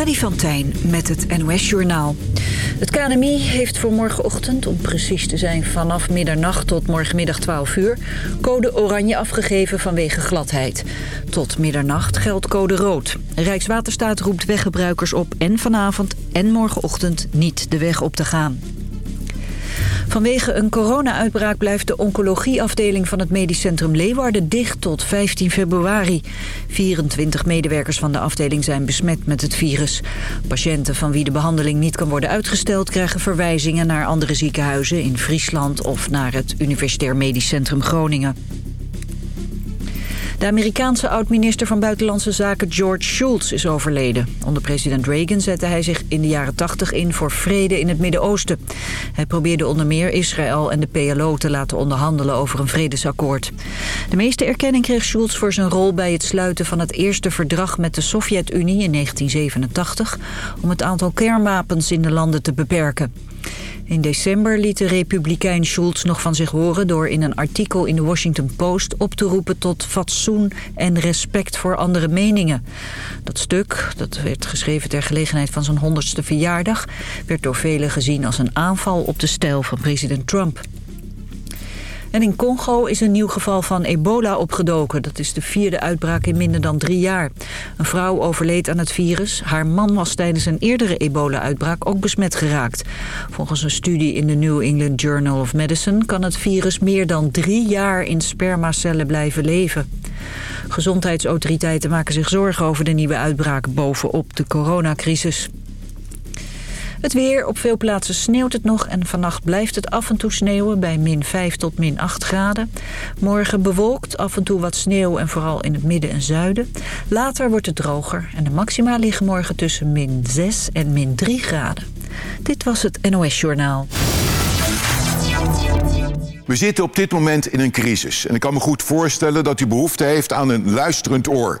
Freddy van Tijn met het NOS-journaal. Het KNMI heeft voor morgenochtend, om precies te zijn vanaf middernacht tot morgenmiddag 12 uur... code oranje afgegeven vanwege gladheid. Tot middernacht geldt code rood. Rijkswaterstaat roept weggebruikers op en vanavond en morgenochtend niet de weg op te gaan. Vanwege een corona-uitbraak blijft de oncologieafdeling van het medisch centrum Leeuwarden dicht tot 15 februari. 24 medewerkers van de afdeling zijn besmet met het virus. Patiënten van wie de behandeling niet kan worden uitgesteld krijgen verwijzingen naar andere ziekenhuizen in Friesland of naar het Universitair Medisch Centrum Groningen. De Amerikaanse oud-minister van Buitenlandse Zaken George Shultz is overleden. Onder president Reagan zette hij zich in de jaren 80 in voor vrede in het Midden-Oosten. Hij probeerde onder meer Israël en de PLO te laten onderhandelen over een vredesakkoord. De meeste erkenning kreeg Shultz voor zijn rol bij het sluiten van het eerste verdrag met de Sovjet-Unie in 1987... om het aantal kernwapens in de landen te beperken. In december liet de republikein Schultz nog van zich horen... door in een artikel in de Washington Post op te roepen tot fatsoen en respect voor andere meningen. Dat stuk, dat werd geschreven ter gelegenheid van zijn honderdste verjaardag... werd door velen gezien als een aanval op de stijl van president Trump. En in Congo is een nieuw geval van ebola opgedoken. Dat is de vierde uitbraak in minder dan drie jaar. Een vrouw overleed aan het virus. Haar man was tijdens een eerdere ebola-uitbraak ook besmet geraakt. Volgens een studie in de New England Journal of Medicine... kan het virus meer dan drie jaar in spermacellen blijven leven. Gezondheidsautoriteiten maken zich zorgen over de nieuwe uitbraak bovenop de coronacrisis. Het weer, op veel plaatsen sneeuwt het nog en vannacht blijft het af en toe sneeuwen bij min 5 tot min 8 graden. Morgen bewolkt, af en toe wat sneeuw en vooral in het midden en zuiden. Later wordt het droger en de maxima liggen morgen tussen min 6 en min 3 graden. Dit was het NOS Journaal. We zitten op dit moment in een crisis. En ik kan me goed voorstellen dat u behoefte heeft aan een luisterend oor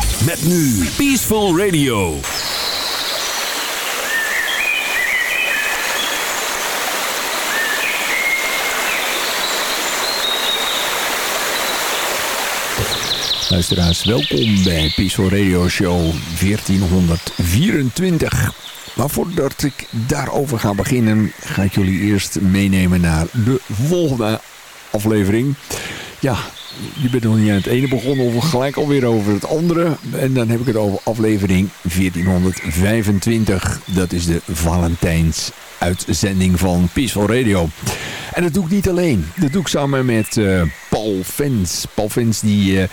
Met nu Peaceful Radio. Luisteraars, welkom bij Peaceful Radio Show 1424. Maar voordat ik daarover ga beginnen, ga ik jullie eerst meenemen naar de volgende aflevering. Ja, je bent nog niet aan het ene begonnen of gelijk alweer over het andere. En dan heb ik het over aflevering 1425. Dat is de Valentijns uitzending van Peaceful Radio. En dat doe ik niet alleen. Dat doe ik samen met uh, Paul Vens. Paul Vens die... Uh,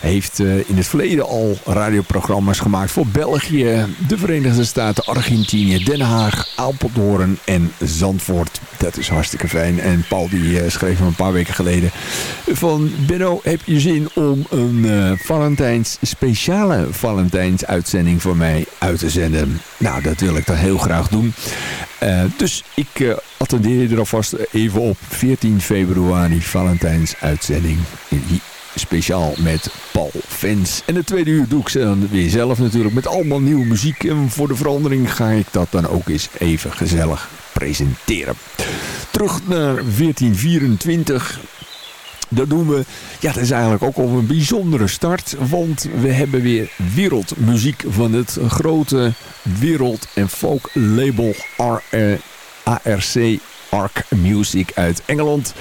heeft uh, in het verleden al radioprogramma's gemaakt voor België, de Verenigde Staten, Argentinië, Den Haag, Apeldoorn en Zandvoort. Dat is hartstikke fijn. En Paul die uh, schreef me een paar weken geleden van Benno, heb je zin om een Valentijns, speciale Valentijns uitzending voor mij uit te zenden? Nou, dat wil ik dan heel graag doen. Dus ik attendeer er alvast even op 14 februari Valentijns uitzending speciaal met Paul Fens. En de tweede uur doe ik ze dan weer zelf natuurlijk met allemaal nieuwe muziek. En voor de verandering ga ik dat dan ook eens even gezellig presenteren. Terug naar 1424. Dat doen we, ja dat is eigenlijk ook al een bijzondere start. Want we hebben weer wereldmuziek van het grote wereld- en folk label ARC, Arc Music uit Engeland.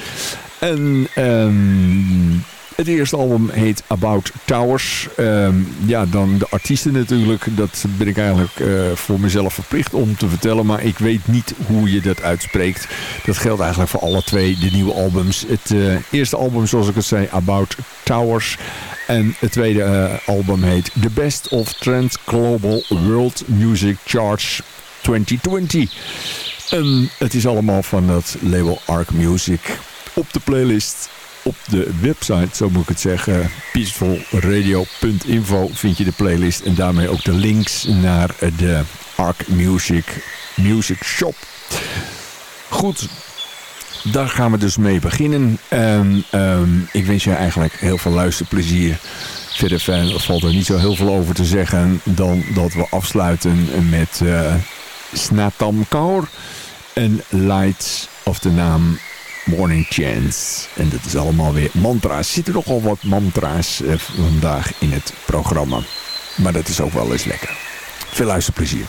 En um, het eerste album heet About Towers. Um, ja, dan de artiesten natuurlijk. Dat ben ik eigenlijk uh, voor mezelf verplicht om te vertellen. Maar ik weet niet hoe je dat uitspreekt. Dat geldt eigenlijk voor alle twee de nieuwe albums. Het uh, eerste album, zoals ik het zei, About Towers. En het tweede uh, album heet The Best of Trend Global World Music Charts 2020. En het is allemaal van het label Arc Music. Op de playlist op de website, zo moet ik het zeggen, peacefulradio.info vind je de playlist en daarmee ook de links naar de Arc Music Music Shop. Goed, daar gaan we dus mee beginnen. En ehm, ik wens je eigenlijk heel veel luisterplezier. Verder valt er niet zo heel veel over te zeggen dan dat we afsluiten met uh, Snatam Kaur en Lights of de naam Morning Chance. En dat is allemaal weer mantra's. Er zitten nogal wat mantra's uh, vandaag in het programma. Maar dat is ook wel eens lekker. Veel luisterplezier.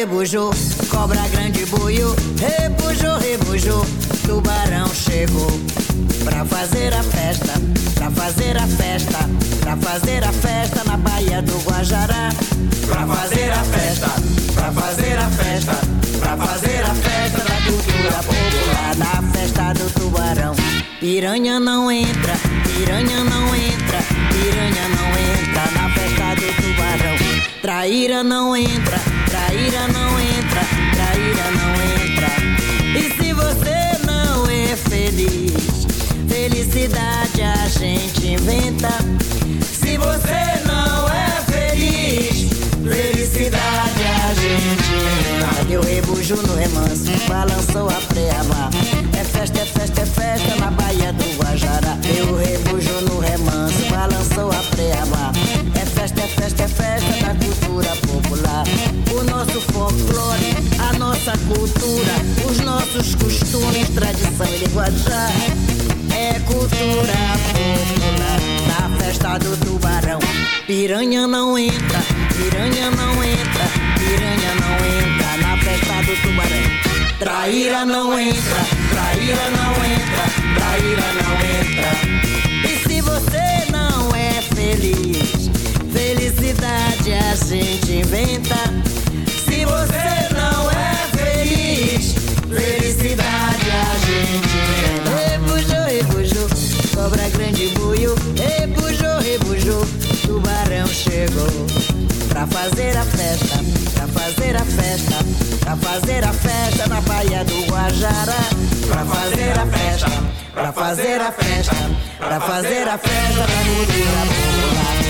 Rebujou, cobra grande buiu, rebujou, rebujou, tubarão chegou. Pra fazer a festa, pra fazer a festa, pra fazer a festa na Baía do Guajará. Pra fazer a festa, pra fazer a festa, pra fazer a festa da cultura popular, na festa do tubarão. Piranha não entra, piranha não entra, piranha não entra na festa do tubarão. Traíra não entra, traíra não entra, traíra não entra. E se você não é feliz, felicidade a gente inventa. Se você não é feliz, felicidade a gente inventa. Eu rebujo no remanso, balançou a preaba é festa, é festa da cultura popular. O nosso folclore, a nossa cultura, os nossos costumes, tradição e linguajar. É cultura popular na festa do tubarão. Piranha não entra, piranha não entra, piranha não entra na festa do tubarão. Traíra não entra, traíra não entra, traíra não entra. E se você não é feliz, felicidade a gente inventa. Se você não é feliz, felicidade a gente inventa. Rebujou, rebujou, cobra grande buiu. Rebujou, rebujou, tubarão chegou. Pra fazer a festa, pra fazer a festa, pra fazer a festa na Baía do Guajará. Pra fazer a festa, pra fazer a festa, pra fazer a festa da cultura popular.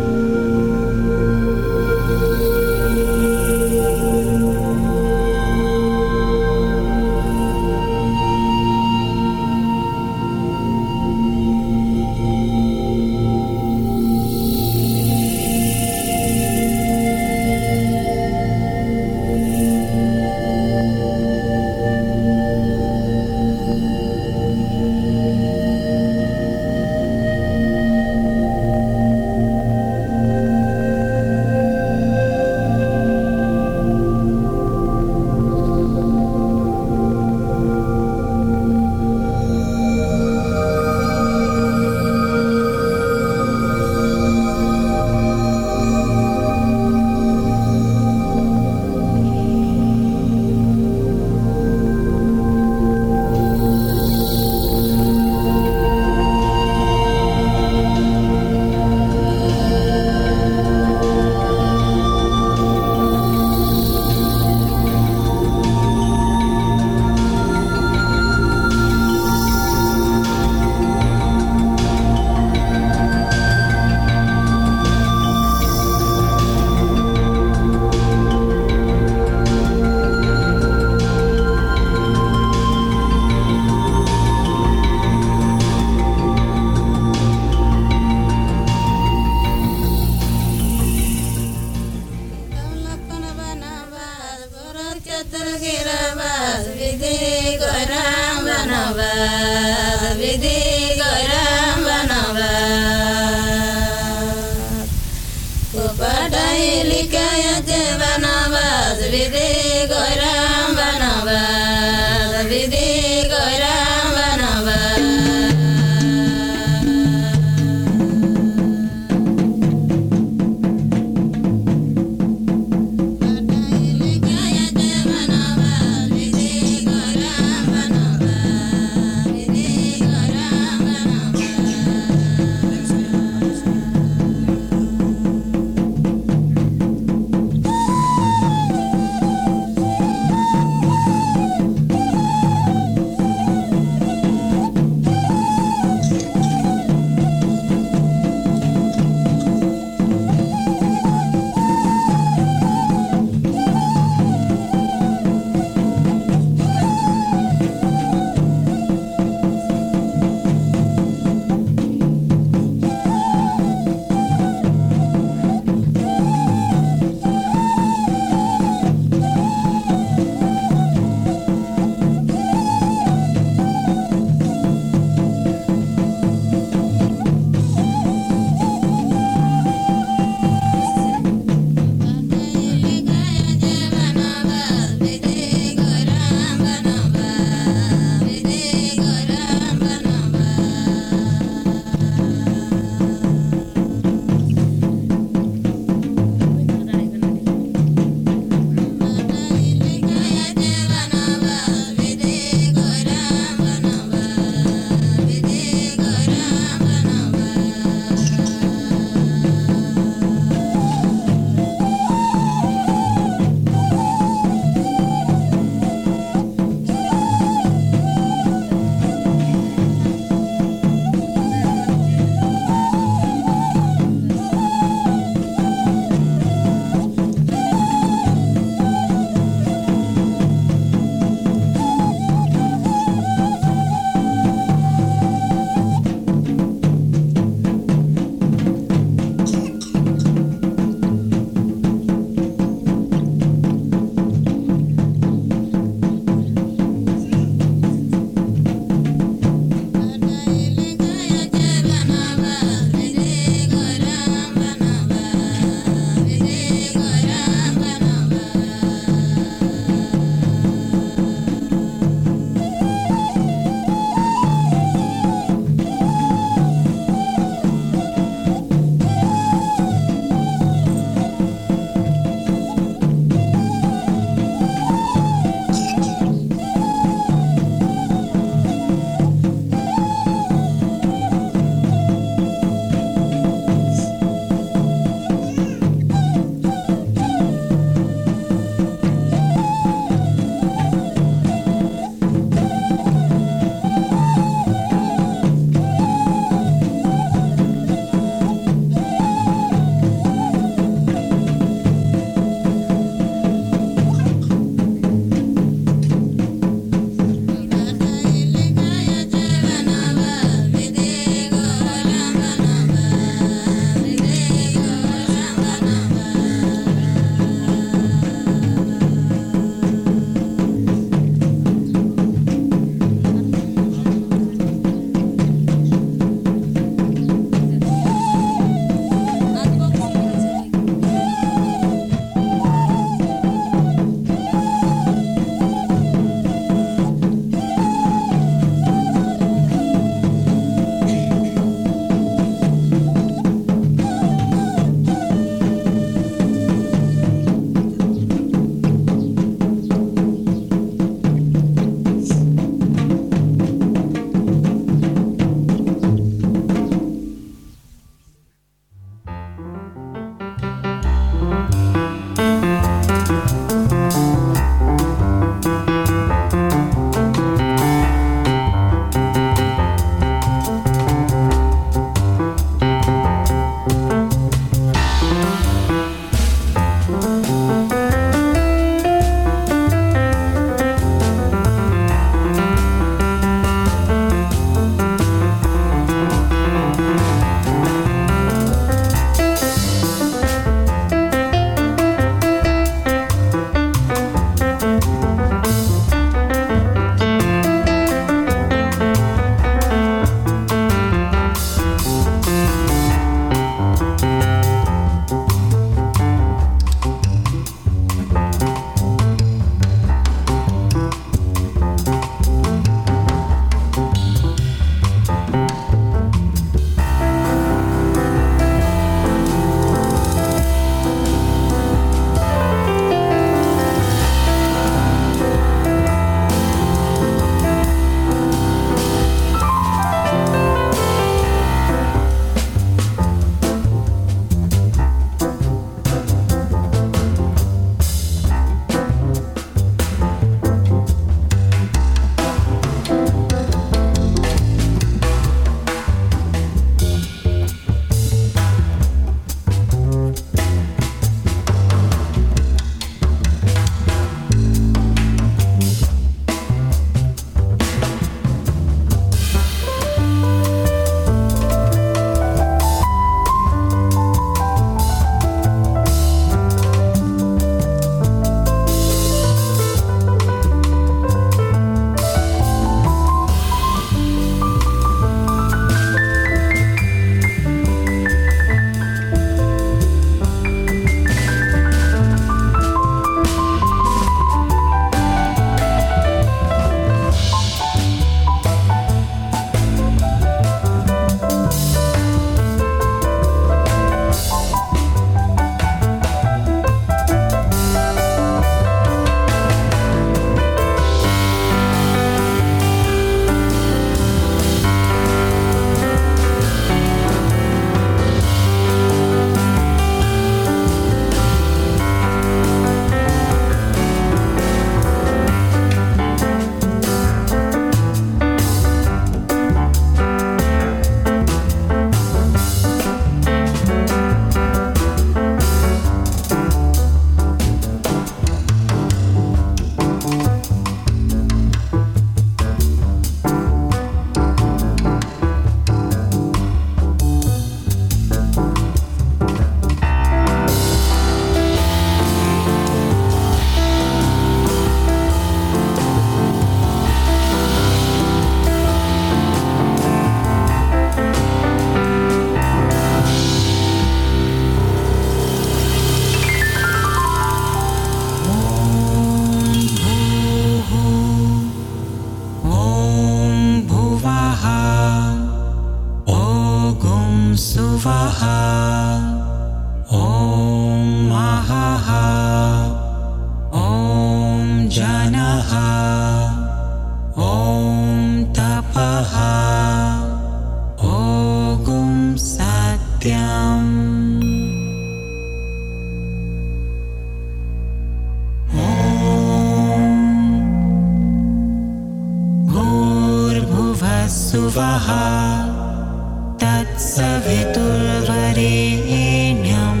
तत्सवितुर्वरेण्यं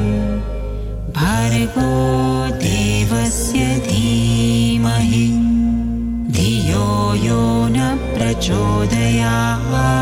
भर्गो देवस्य धीमहि धियो यो न प्रचोदयात्।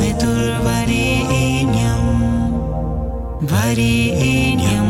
वरे वरेण्यम्